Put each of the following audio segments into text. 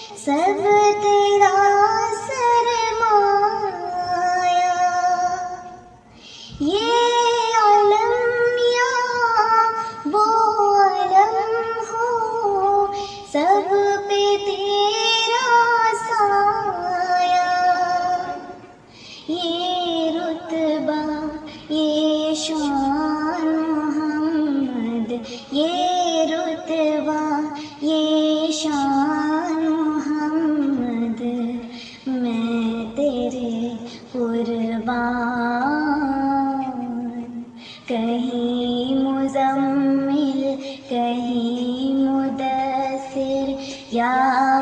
सब तेरा सरमाया ये कहीं मुदसिर या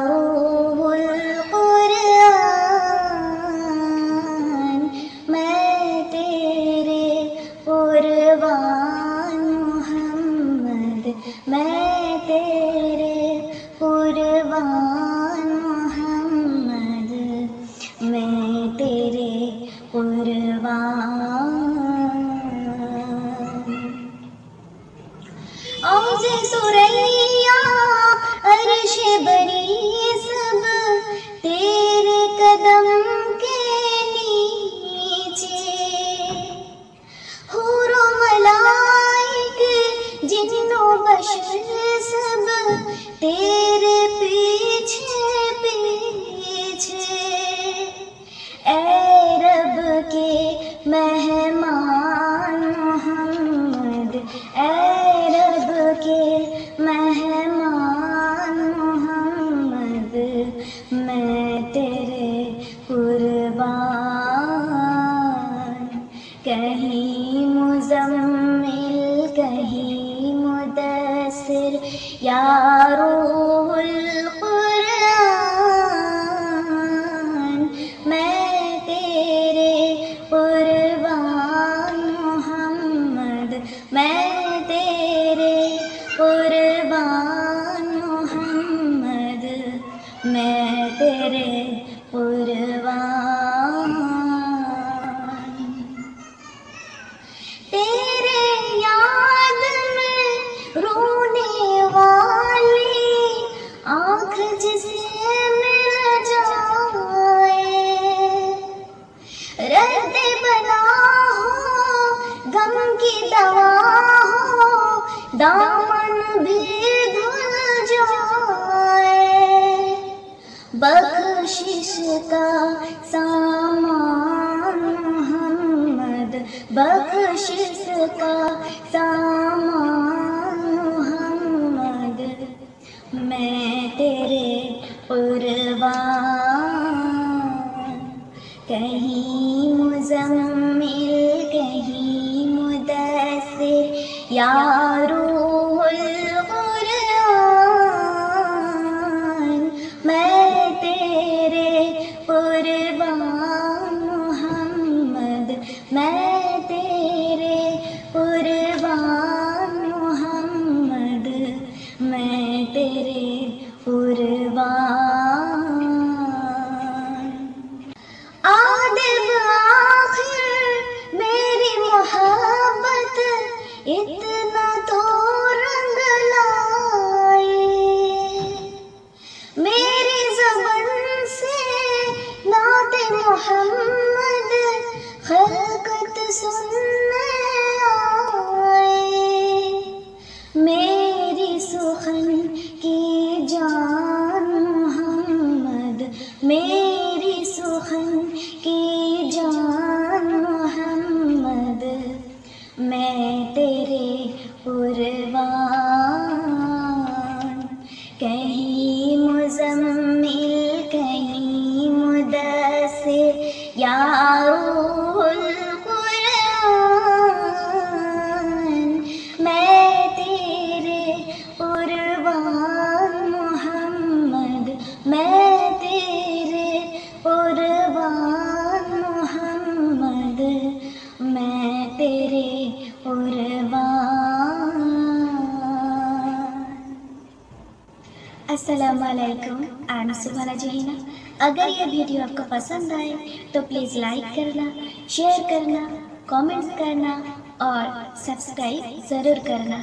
रूहुल कुरान मैं तेरे कुर्बान मोहम्मद मैं कदम के नीचे हूरो मलाइक जिन्नो तेरे कुर्बान कहीं मुजम्मिल कहीं मुदसिर यारो कुरान मैं तेरे कुर्बान मोहम्मद। मैं तेरे कुर्बान गम की दवा हो दामन भी धुल जाए। बख्शिश का सामान मोहम्मद बख्शिश का सामान मुदसिर यारो कुरान मैं तेरे कुर्बान मोहम्मद मैं तेरे कुर्बान मोहम्मद मैं तेरे कुर्बान तेरे वालेकुम आई एम जहीना अगर ये वीडियो आपको पसंद आए तो प्लीज़ लाइक करना शेयर करना कमेंट्स करना और सब्सक्राइब ज़रूर करना।